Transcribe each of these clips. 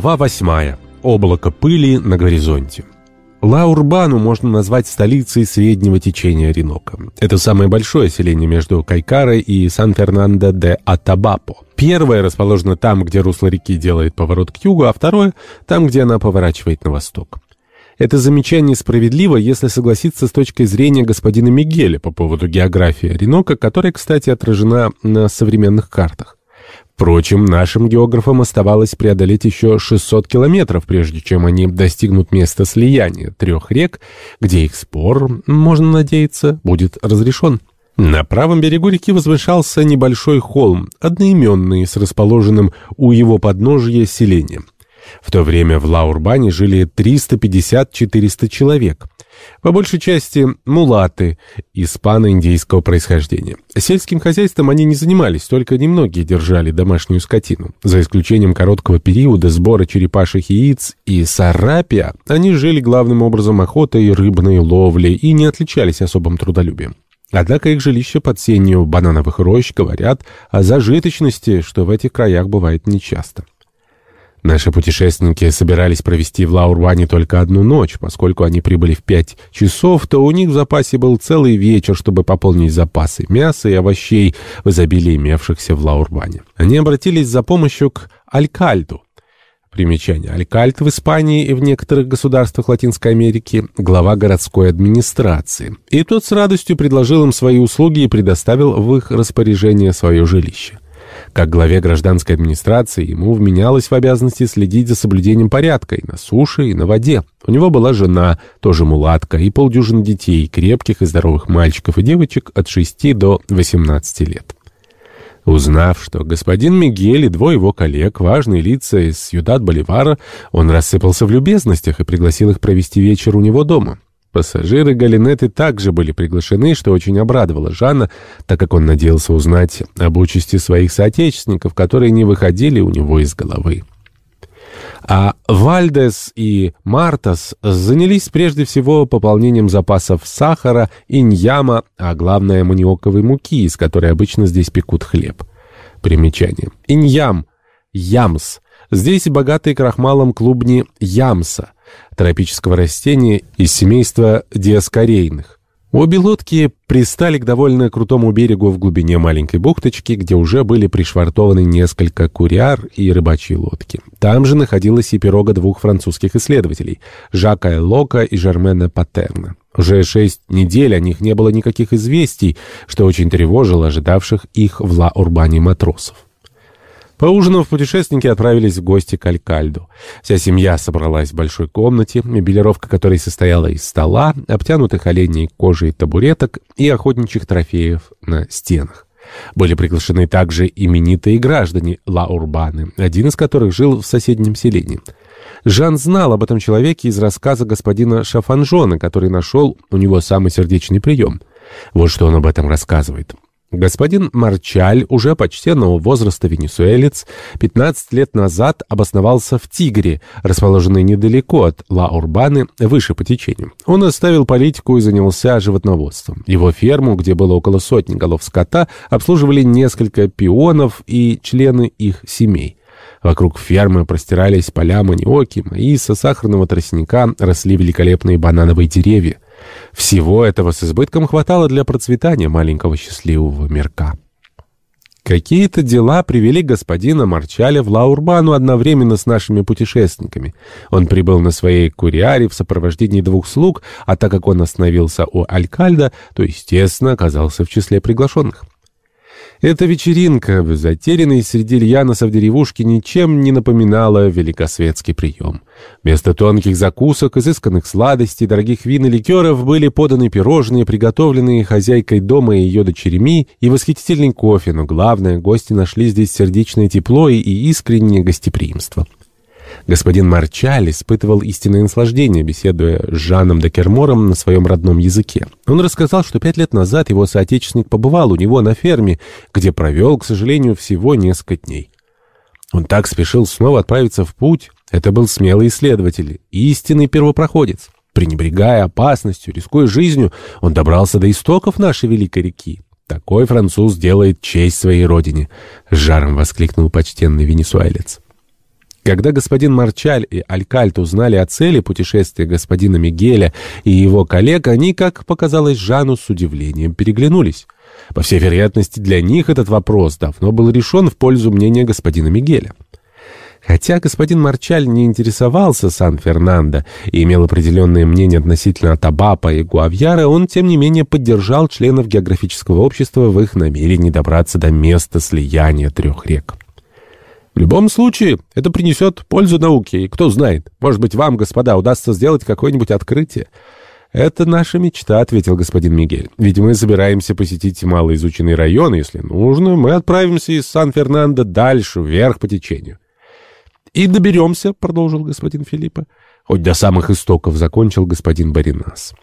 Глава восьмая. Облако пыли на горизонте. Ла-Урбану можно назвать столицей среднего течения Оренока. Это самое большое селение между Кайкарой и Сан-Фернандо-де-Атабапо. Первое расположено там, где русло реки делает поворот к югу, а второе — там, где она поворачивает на восток. Это замечание справедливо, если согласиться с точкой зрения господина Мигеля по поводу географии Оренока, которая, кстати, отражена на современных картах. Впрочем, нашим географам оставалось преодолеть еще 600 километров, прежде чем они достигнут места слияния трех рек, где их спор, можно надеяться, будет разрешен. На правом берегу реки возвышался небольшой холм, одноименный, с расположенным у его подножия селением. В то время в Лаурбане жили 350-400 человек. По большей части мулаты испано-индейского происхождения. Сельским хозяйством они не занимались, только немногие держали домашнюю скотину. За исключением короткого периода сбора черепашьих яиц и сарапия, они жили главным образом охотой, рыбной ловлей и не отличались особым трудолюбием. Однако их жилища под сенью банановых рощ говорят о зажиточности, что в этих краях бывает нечасто. Наши путешественники собирались провести в Лаурване только одну ночь, поскольку они прибыли в пять часов, то у них в запасе был целый вечер, чтобы пополнить запасы мяса и овощей в изобилии имевшихся в Лаурване. Они обратились за помощью к Алькальду. Примечание. Алькальд в Испании и в некоторых государствах Латинской Америки – глава городской администрации. И тот с радостью предложил им свои услуги и предоставил в их распоряжение свое жилище. Как главе гражданской администрации ему вменялось в обязанности следить за соблюдением порядка и на суше, и на воде. У него была жена, тоже мулатка, и полдюжины детей, крепких и здоровых мальчиков и девочек от 6 до 18 лет. Узнав, что господин Мигель и двое его коллег, важные лица из Сьюдад-Боливара, он рассыпался в любезностях и пригласил их провести вечер у него дома. Пассажиры Галинеты также были приглашены, что очень обрадовало Жанна, так как он надеялся узнать об участи своих соотечественников, которые не выходили у него из головы. А Вальдес и Мартас занялись прежде всего пополнением запасов сахара, иньяма, а главное маниоковой муки, из которой обычно здесь пекут хлеб. Примечание. Иньям, ямс. Здесь богатые крахмалом клубни ямса – тропического растения из семейства диаскорейных. Обе лодки пристали к довольно крутому берегу в глубине маленькой бухточки, где уже были пришвартованы несколько куряр и рыбачьи лодки. Там же находилась и пирога двух французских исследователей — Жака Лока и Жермена Патерна. Уже шесть недель о них не было никаких известий, что очень тревожило ожидавших их в Ла-Урбане матросов. Поужинав, путешественники отправились в гости к Алькальду. Вся семья собралась в большой комнате, мебелировка которой состояла из стола, обтянутых оленей кожей табуреток и охотничьих трофеев на стенах. Были приглашены также именитые граждане Ла-Урбаны, один из которых жил в соседнем селении. Жан знал об этом человеке из рассказа господина Шафанжона, который нашел у него самый сердечный прием. Вот что он об этом рассказывает. Господин Марчаль, уже почтенного возраста венесуэлец, 15 лет назад обосновался в Тигре, расположенной недалеко от Ла-Урбаны, выше по течению. Он оставил политику и занялся животноводством. Его ферму, где было около сотни голов скота, обслуживали несколько пионов и члены их семей. Вокруг фермы простирались поля маниоки, маиса, сахарного тростника, росли великолепные банановые деревья. Всего этого с избытком хватало для процветания маленького счастливого мирка. Какие-то дела привели господина Марчаля в Лаурбану одновременно с нашими путешественниками. Он прибыл на своей куриаре в сопровождении двух слуг, а так как он остановился у Алькальда, то, естественно, оказался в числе приглашенных. Эта вечеринка, затерянной среди льяносов деревушки, ничем не напоминала великосветский прием. Вместо тонких закусок, изысканных сладостей, дорогих вин и ликеров были поданы пирожные, приготовленные хозяйкой дома и ее дочерями, и восхитительный кофе, но главное, гости нашли здесь сердечное тепло и искреннее гостеприимство. Господин Марчаль испытывал истинное наслаждение, беседуя с Жаном де Кермором на своем родном языке. Он рассказал, что пять лет назад его соотечественник побывал у него на ферме, где провел, к сожалению, всего несколько дней. Он так спешил снова отправиться в путь. Это был смелый исследователь, истинный первопроходец. Пренебрегая опасностью, рискуя жизнью, он добрался до истоков нашей великой реки. Такой француз делает честь своей родине, — с жаром воскликнул почтенный венесуэлец. Когда господин Марчаль и Алькальт узнали о цели путешествия господина Мигеля и его коллег, они, как показалось Жану, с удивлением переглянулись. По всей вероятности, для них этот вопрос давно был решен в пользу мнения господина Мигеля. Хотя господин Марчаль не интересовался Сан-Фернандо и имел определенное мнение относительно Табапа и Гуавьяра, он, тем не менее, поддержал членов географического общества в их намерении добраться до места слияния трех рек. В любом случае, это принесет пользу науке, и кто знает, может быть, вам, господа, удастся сделать какое-нибудь открытие. «Это наша мечта», — ответил господин Мигель. «Ведь мы собираемся посетить малоизученный район, если нужно, мы отправимся из Сан-Фернандо дальше, вверх по течению». «И доберемся», — продолжил господин Филиппа. «Хоть до самых истоков», — закончил господин Баринас.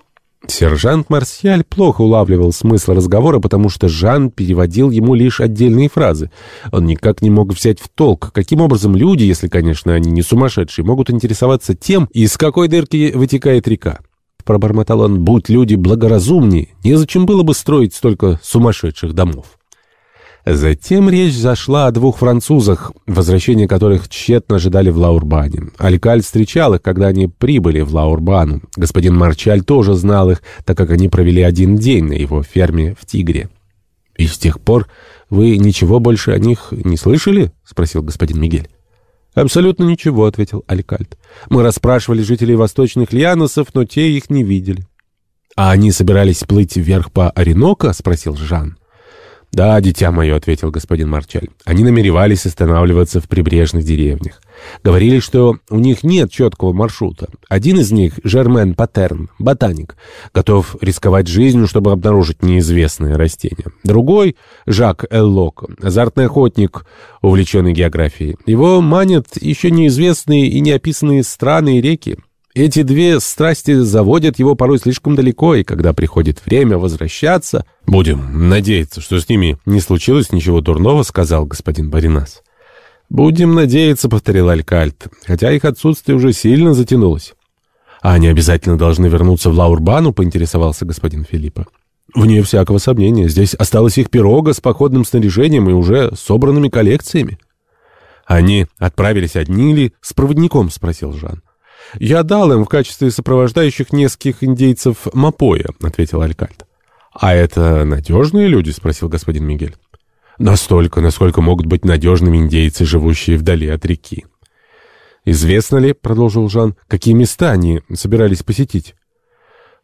Сержант Марсиаль плохо улавливал смысл разговора, потому что Жан переводил ему лишь отдельные фразы. Он никак не мог взять в толк, каким образом люди, если, конечно, они не сумасшедшие, могут интересоваться тем, из какой дырки вытекает река. Пробормотал он, будь люди благоразумнее, незачем было бы строить столько сумасшедших домов. Затем речь зашла о двух французах, возвращение которых тщетно ожидали в Лаурбане. Алькаль встречал их, когда они прибыли в Лаурбану. Господин Марчаль тоже знал их, так как они провели один день на его ферме в Тигре. «И с тех пор вы ничего больше о них не слышали?» — спросил господин Мигель. «Абсолютно ничего», — ответил Алькальд. «Мы расспрашивали жителей восточных Лианосов, но те их не видели». «А они собирались плыть вверх по Оренока?» — спросил Жан. «Да, дитя мое», — ответил господин Марчаль. «Они намеревались останавливаться в прибрежных деревнях. Говорили, что у них нет четкого маршрута. Один из них, Жермен Патерн, ботаник, готов рисковать жизнью, чтобы обнаружить неизвестное растение. Другой, Жак Эллок, азартный охотник, увлеченный географией. Его манят еще неизвестные и неописанные страны и реки. Эти две страсти заводят его порой слишком далеко, и когда приходит время возвращаться... «Будем надеяться, что с ними не случилось ничего дурного», — сказал господин Баринас. «Будем надеяться», — повторил Алькальт, хотя их отсутствие уже сильно затянулось. «А они обязательно должны вернуться в Лаурбану?» — поинтересовался господин Филиппа. «Вне всякого сомнения. Здесь осталась их пирога с походным снаряжением и уже собранными коллекциями». «Они отправились одни или с проводником?» — спросил Жан. «Я дал им в качестве сопровождающих нескольких индейцев Мапоя», — ответил Алькальд. «А это надежные люди?» — спросил господин Мигель. «Настолько, насколько могут быть надежными индейцы, живущие вдали от реки». «Известно ли, — продолжил Жан, — какие места они собирались посетить?»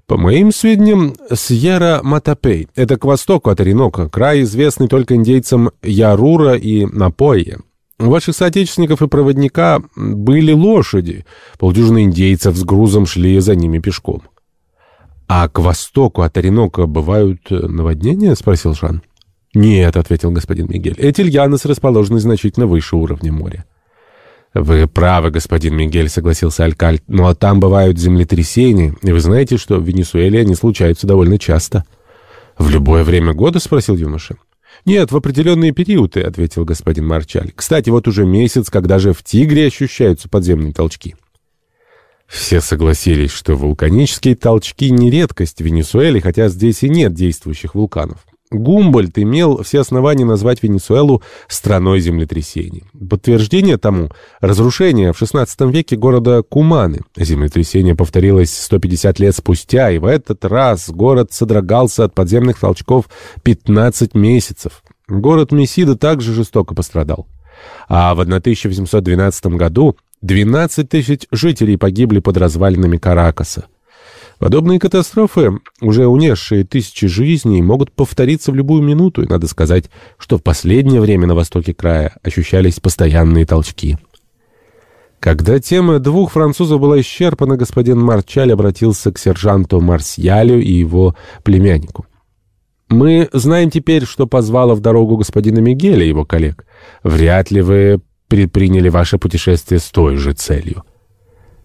«По моим сведениям, Сьерра Матапей. Это к востоку от Оренока, край, известный только индейцам Ярура и Напоя. У ваших соотечественников и проводника были лошади. Полдюжины индейцев с грузом шли за ними пешком. — А к востоку от Оренока бывают э, наводнения? — спросил Жан. — Нет, — ответил господин Мигель. — Эти льяносы расположены значительно выше уровня моря. — Вы правы, господин Мигель, — согласился Алькальд. — Но там бывают землетрясения, и вы знаете, что в Венесуэле они случаются довольно часто. — В любое время года? — спросил юноша. — «Нет, в определенные периоды», — ответил господин Марчаль. «Кстати, вот уже месяц, когда же в Тигре ощущаются подземные толчки». Все согласились, что вулканические толчки не редкость в Венесуэле, хотя здесь и нет действующих вулканов. Гумбольд имел все основания назвать Венесуэлу страной землетрясений. Подтверждение тому – разрушение в XVI веке города Куманы. Землетрясение повторилось 150 лет спустя, и в этот раз город содрогался от подземных толчков 15 месяцев. Город Месида также жестоко пострадал. А в 1812 году 12 тысяч жителей погибли под развалинами Каракаса. Подобные катастрофы, уже унесшие тысячи жизней, могут повториться в любую минуту, и надо сказать, что в последнее время на востоке края ощущались постоянные толчки. Когда тема двух французов была исчерпана, господин Марчаль обратился к сержанту Марсиалю и его племяннику. «Мы знаем теперь, что позвало в дорогу господина Мигеля и его коллег. Вряд ли вы предприняли ваше путешествие с той же целью».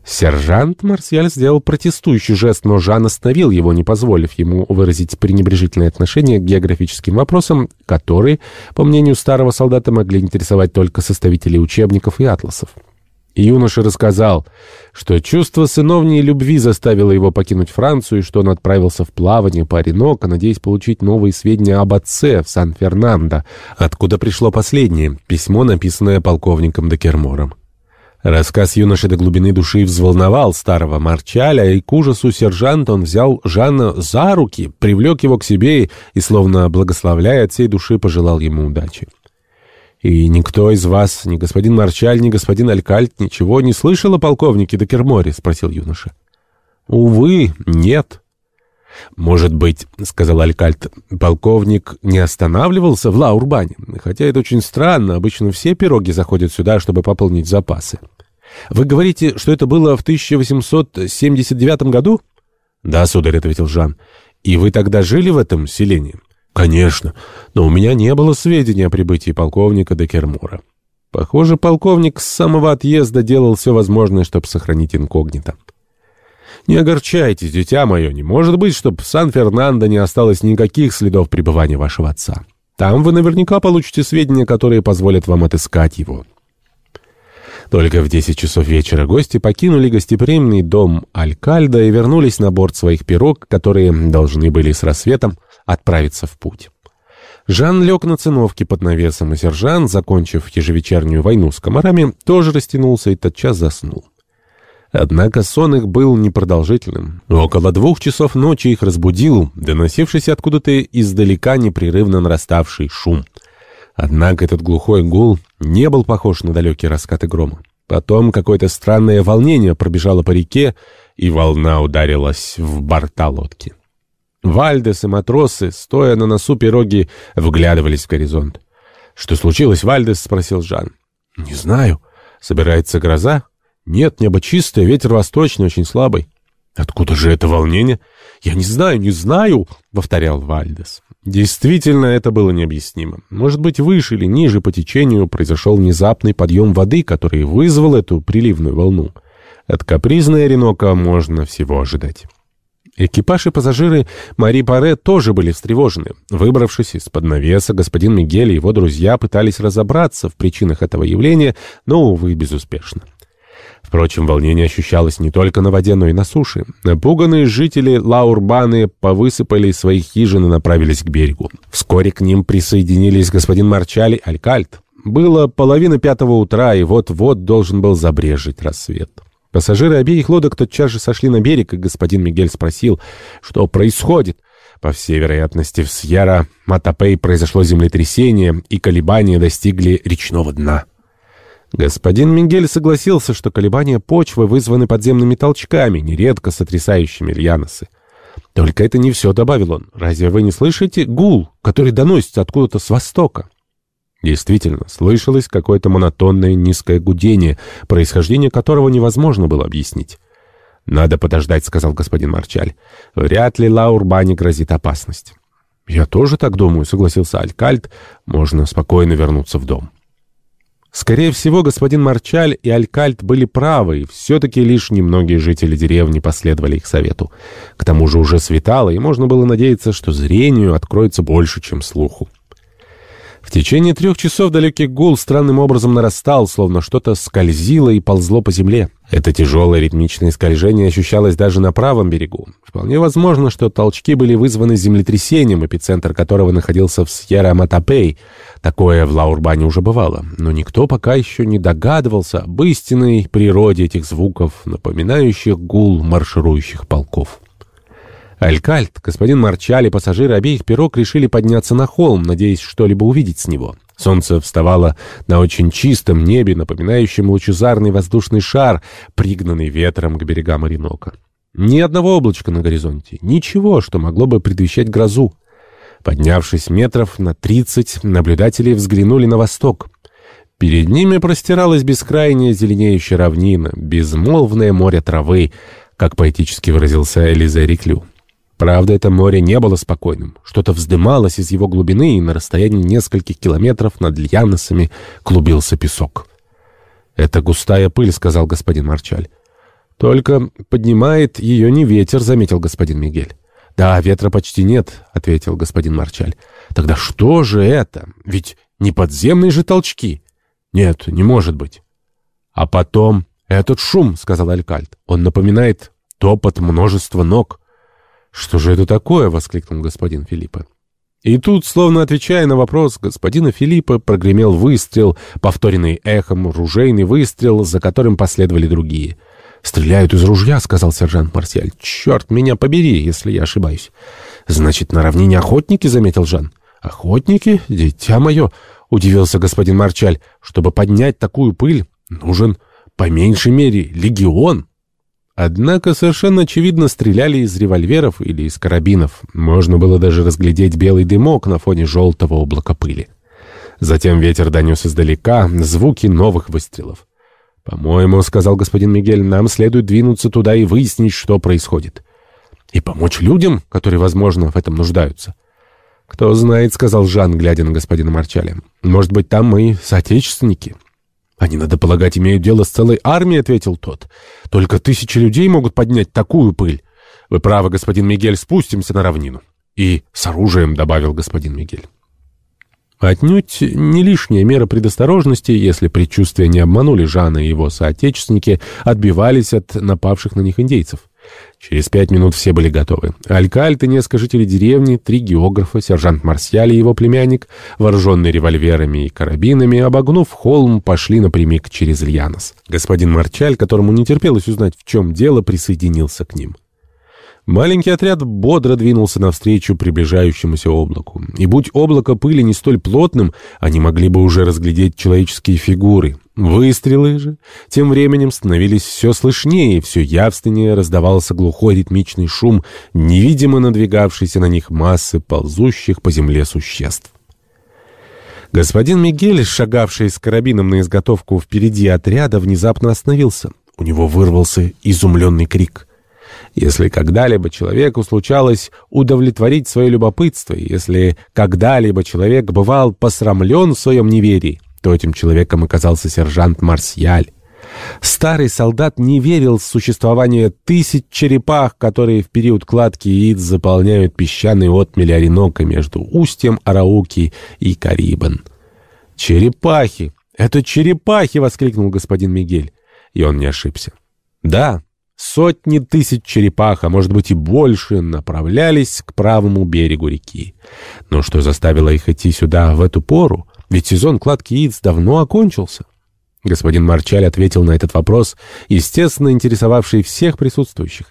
Сержант Марсиаль сделал протестующий жест, но Жан остановил его, не позволив ему выразить пренебрежительное отношение к географическим вопросам, которые, по мнению старого солдата, могли интересовать только составителей учебников и атласов. юноша рассказал, что чувство сыновней любви заставило его покинуть Францию и что он отправился в плавание по Ореноко, надеясь получить новые сведения об отце в Сан-Фернандо, откуда пришло последнее, письмо, написанное полковником Декермором. Рассказ юноши до глубины души взволновал старого Марчаля, и к ужасу сержанта он взял Жанна за руки, привлек его к себе и, словно благословляя от всей души, пожелал ему удачи. «И никто из вас, ни господин Марчаль, ни господин Алькальт, ничего не слышал о полковнике Декерморе?» — спросил юноша. «Увы, нет». «Может быть, — сказал Алькальт, — полковник не останавливался в Лаурбане, хотя это очень странно, обычно все пироги заходят сюда, чтобы пополнить запасы. Вы говорите, что это было в 1879 году?» «Да, сударь», — ответил Жан. «И вы тогда жили в этом селении?» «Конечно, но у меня не было сведений о прибытии полковника до Кермура. Похоже, полковник с самого отъезда делал все возможное, чтобы сохранить инкогнито. Не огорчайтесь, дитя мое, не может быть, чтобы в Сан-Фернандо не осталось никаких следов пребывания вашего отца. Там вы наверняка получите сведения, которые позволят вам отыскать его». Только в 10 часов вечера гости покинули гостеприимный дом Алькальда и вернулись на борт своих пирог, которые должны были с рассветом отправиться в путь. Жан лег на циновке под навесом, и сержант, закончив ежевечернюю войну с комарами, тоже растянулся и тотчас заснул. Однако сон их был непродолжительным. Около двух часов ночи их разбудил, доносившийся откуда-то издалека непрерывно нараставший шум. Однако этот глухой гул не был похож на далекие раскаты грома. Потом какое-то странное волнение пробежало по реке, и волна ударилась в борта лодки. Вальдес и матросы, стоя на носу пироги, вглядывались в горизонт. «Что случилось, Вальдес?» — спросил Жан. «Не знаю. Собирается гроза?» «Нет, небо чистое, ветер восточный, очень слабый». «Откуда же это волнение?» «Я не знаю, не знаю», — повторял Вальдес. Действительно, это было необъяснимо. Может быть, выше или ниже по течению произошел внезапный подъем воды, который вызвал эту приливную волну. От капризной Оренока можно всего ожидать. Экипаж и пассажиры Мари Паре тоже были встревожены. Выбравшись из-под навеса, господин Мигель и его друзья пытались разобраться в причинах этого явления, но, увы, безуспешно. Впрочем, волнение ощущалось не только на воде, но и на суше. Напуганные жители Лаурбаны повысыпали своих хижин и направились к берегу. Вскоре к ним присоединились господин Марчаль и Алькальт. Было половина пятого утра, и вот-вот должен был забрежить рассвет. Пассажиры обеих лодок тотчас же сошли на берег, и господин Мигель спросил, что происходит. По всей вероятности, в Сьерра Матапей произошло землетрясение, и колебания достигли речного дна. Господин Мигель согласился, что колебания почвы вызваны подземными толчками, нередко сотрясающими льяносы. «Только это не все», — добавил он. «Разве вы не слышите гул, который доносится откуда-то с востока?» Действительно, слышалось какое-то монотонное низкое гудение, происхождение которого невозможно было объяснить. «Надо подождать», — сказал господин Марчаль. «Вряд ли Лаурбане грозит опасность». «Я тоже так думаю», — согласился Алькальт. «Можно спокойно вернуться в дом». Скорее всего, господин Марчаль и Алькальт были правы, и все-таки лишь немногие жители деревни последовали их совету. К тому же уже светало, и можно было надеяться, что зрению откроется больше, чем слуху. В течение трех часов далекий гул странным образом нарастал, словно что-то скользило и ползло по земле. Это тяжелое ритмичное скольжение ощущалось даже на правом берегу. Вполне возможно, что толчки были вызваны землетрясением, эпицентр которого находился в Сьерра-Матапей. Такое в Лаурбане уже бывало. Но никто пока еще не догадывался об истинной природе этих звуков, напоминающих гул марширующих полков. Алькальт, господин Марчаль и пассажиры обеих пирог решили подняться на холм, надеясь что-либо увидеть с него. Солнце вставало на очень чистом небе, напоминающем лучезарный воздушный шар, пригнанный ветром к берегам Оренока. Ни одного облачка на горизонте, ничего, что могло бы предвещать грозу. Поднявшись метров на тридцать, наблюдатели взглянули на восток. Перед ними простиралась бескрайняя зеленеющая равнина, безмолвное море травы, как поэтически выразился Элизе Реклю. Правда, это море не было спокойным. Что-то вздымалось из его глубины, и на расстоянии нескольких километров над Льяносами клубился песок. «Это густая пыль», — сказал господин Марчаль. «Только поднимает ее не ветер», — заметил господин Мигель. «Да, ветра почти нет», — ответил господин Марчаль. «Тогда что же это? Ведь не подземные же толчки». «Нет, не может быть». «А потом этот шум», — сказал Алькальд. «Он напоминает топот множества ног». «Что же это такое?» — воскликнул господин Филиппа. И тут, словно отвечая на вопрос господина Филиппа, прогремел выстрел, повторенный эхом ружейный выстрел, за которым последовали другие. «Стреляют из ружья», — сказал сержант Марсиаль. «Черт меня побери, если я ошибаюсь». «Значит, на равнине охотники», — заметил Жан. «Охотники? Дитя мое!» — удивился господин Марчаль. «Чтобы поднять такую пыль, нужен, по меньшей мере, легион». Однако совершенно очевидно стреляли из револьверов или из карабинов. Можно было даже разглядеть белый дымок на фоне желтого облака пыли. Затем ветер донес издалека звуки новых выстрелов. «По-моему, — сказал господин Мигель, — нам следует двинуться туда и выяснить, что происходит. И помочь людям, которые, возможно, в этом нуждаются». «Кто знает, — сказал Жан, глядя на господина Марчаля. Может быть, там мы соотечественники». «Они, надо полагать, имеют дело с целой армией», — ответил тот. «Только тысячи людей могут поднять такую пыль. Вы правы, господин Мигель, спустимся на равнину». «И с оружием», — добавил господин Мигель. Отнюдь не лишняя мера предосторожности, если предчувствия не обманули Жана и его соотечественники, отбивались от напавших на них индейцев. Через пять минут все были готовы. Алькальт и несколько жителей деревни, три географа, сержант Марсиаль и его племянник, вооруженные револьверами и карабинами, обогнув холм, пошли напрямик через Льянос. Господин Марчаль, которому не терпелось узнать, в чем дело, присоединился к ним. Маленький отряд бодро двинулся навстречу приближающемуся облаку. И будь облако пыли не столь плотным, они могли бы уже разглядеть человеческие фигуры. Выстрелы же тем временем становились все слышнее, все явственнее раздавался глухой ритмичный шум, невидимо надвигавшийся на них массы ползущих по земле существ. Господин Мигель, шагавший с карабином на изготовку впереди отряда, внезапно остановился. У него вырвался изумленный крик — если когда-либо человеку случалось удовлетворить свое любопытство, если когда-либо человек бывал посрамлен в своем неверии, то этим человеком оказался сержант Марсиаль. Старый солдат не верил в существование тысяч черепах, которые в период кладки яиц заполняют песчаный отмель Оренока между устьем Арауки и Карибан. «Черепахи! Это черепахи!» — воскликнул господин Мигель. И он не ошибся. Да, Сотни тысяч черепах, а может быть и больше, направлялись к правому берегу реки. Но что заставило их идти сюда в эту пору? Ведь сезон кладки яиц давно окончился. Господин Марчаль ответил на этот вопрос, естественно, интересовавший всех присутствующих.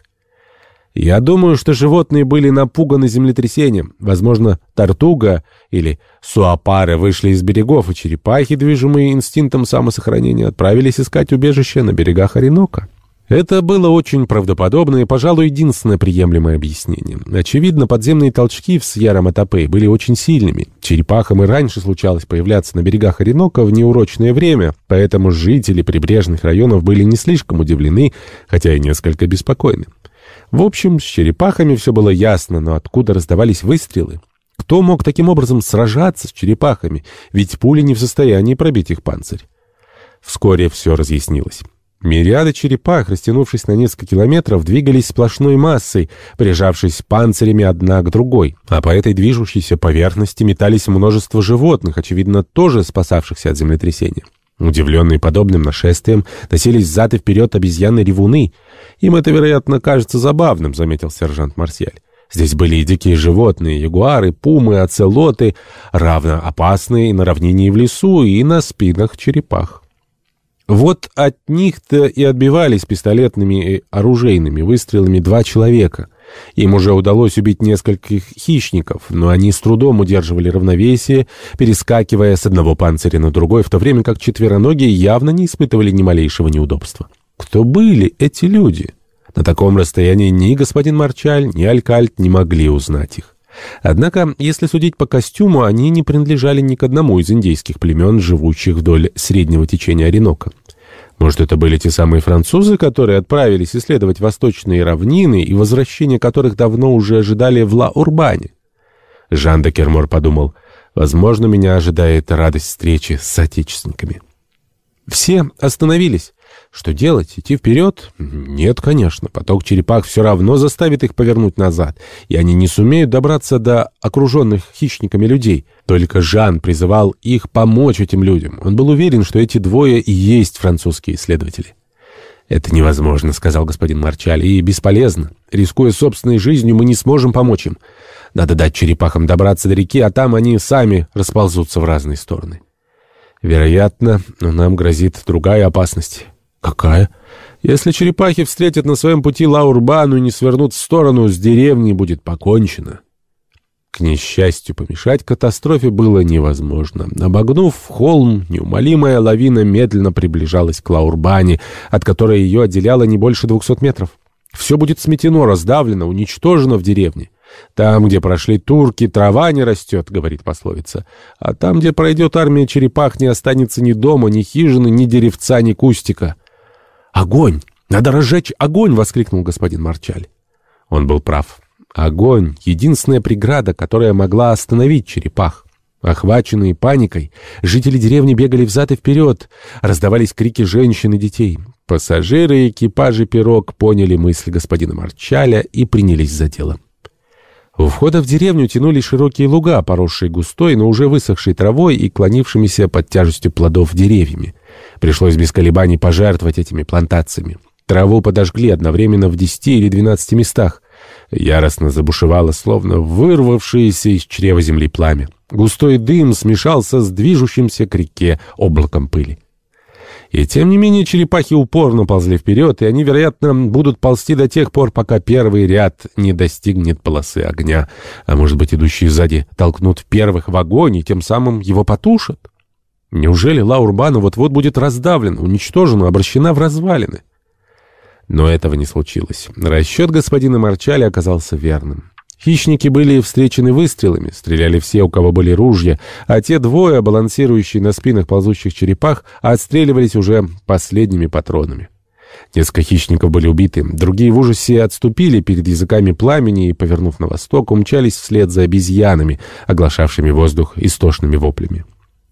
Я думаю, что животные были напуганы землетрясением. Возможно, тортуга или суапары вышли из берегов, и черепахи, движимые инстинктом самосохранения, отправились искать убежище на берегах Оренока. Это было очень правдоподобно и, пожалуй, единственное приемлемое объяснение. Очевидно, подземные толчки в Сьерра-Матапе были очень сильными. Черепахам и раньше случалось появляться на берегах Оренока в неурочное время, поэтому жители прибрежных районов были не слишком удивлены, хотя и несколько беспокойны. В общем, с черепахами все было ясно, но откуда раздавались выстрелы? Кто мог таким образом сражаться с черепахами, ведь пули не в состоянии пробить их панцирь? Вскоре все разъяснилось. Мириады черепах, растянувшись на несколько километров, двигались сплошной массой, прижавшись панцирями одна к другой. А по этой движущейся поверхности метались множество животных, очевидно, тоже спасавшихся от землетрясения. Удивленные подобным нашествием, носились взад и вперед обезьяны-ревуны. «Им это, вероятно, кажется забавным», — заметил сержант Марсиаль. Здесь были и дикие животные, ягуары, пумы, оцелоты, равно опасные и на равнине и в лесу, и на спинах черепах. Вот от них-то и отбивались пистолетными и оружейными выстрелами два человека. Им уже удалось убить нескольких хищников, но они с трудом удерживали равновесие, перескакивая с одного панциря на другой, в то время как четвероногие явно не испытывали ни малейшего неудобства. Кто были эти люди? На таком расстоянии ни господин Марчаль, ни Алькальт не могли узнать их. Однако, если судить по костюму, они не принадлежали ни к одному из индейских племен, живущих вдоль среднего течения Оренока. Может, это были те самые французы, которые отправились исследовать восточные равнины и возвращение которых давно уже ожидали в Ла-Урбане? Жан де Кермор подумал, возможно, меня ожидает радость встречи с соотечественниками. Все остановились. Что делать? Идти вперед? Нет, конечно. Поток черепах все равно заставит их повернуть назад, и они не сумеют добраться до окруженных хищниками людей. Только Жан призывал их помочь этим людям. Он был уверен, что эти двое и есть французские исследователи. «Это невозможно», — сказал господин Марчаль, — «и бесполезно. Рискуя собственной жизнью, мы не сможем помочь им. Надо дать черепахам добраться до реки, а там они сами расползутся в разные стороны». «Вероятно, нам грозит другая опасность». «Какая?» «Если черепахи встретят на своем пути Лаурбану и не свернут в сторону, с деревней будет покончено». К несчастью, помешать катастрофе было невозможно. Обогнув холм, неумолимая лавина медленно приближалась к Лаурбане, от которой ее отделяло не больше двухсот метров. Все будет сметено, раздавлено, уничтожено в деревне. «Там, где прошли турки, трава не растет», — говорит пословица. «А там, где пройдет армия черепах, не останется ни дома, ни хижины, ни деревца, ни кустика». «Огонь! Надо разжечь огонь!» — воскликнул господин Марчаль. Он был прав. Огонь — единственная преграда, которая могла остановить черепах. Охваченные паникой, жители деревни бегали взад и вперед, раздавались крики женщин и детей. Пассажиры и экипажи пирог поняли мысль господина Марчаля и принялись за дело. У входа в деревню тянулись широкие луга, поросшие густой, но уже высохшей травой и клонившимися под тяжестью плодов деревьями. Пришлось без колебаний пожертвовать этими плантациями. Траву подожгли одновременно в десяти или двенадцати местах. Яростно забушевало, словно вырвавшееся из чрева земли пламя. Густой дым смешался с движущимся к реке облаком пыли. И тем не менее черепахи упорно ползли вперед, и они, вероятно, будут ползти до тех пор, пока первый ряд не достигнет полосы огня. А может быть, идущие сзади толкнут первых в огонь и тем самым его потушат? Неужели Лаурбана вот-вот будет раздавлена, уничтожена, обращена в развалины? Но этого не случилось. Расчет господина Марчаля оказался верным. Хищники были встречены выстрелами, стреляли все, у кого были ружья, а те двое, балансирующие на спинах ползущих черепах, отстреливались уже последними патронами. Несколько хищников были убиты, другие в ужасе отступили перед языками пламени и, повернув на восток, умчались вслед за обезьянами, оглашавшими воздух истошными воплями.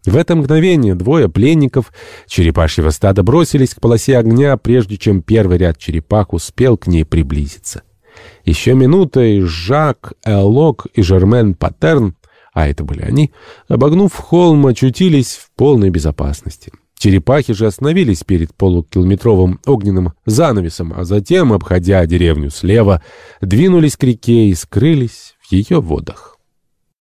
В это мгновение двое пленников черепашьего стада бросились к полосе огня, прежде чем первый ряд черепах успел к ней приблизиться. Еще минута, и Жак, Элок и Жермен Паттерн, а это были они, обогнув холм, очутились в полной безопасности. Черепахи же остановились перед полукилометровым огненным занавесом, а затем, обходя деревню слева, двинулись к реке и скрылись в ее водах.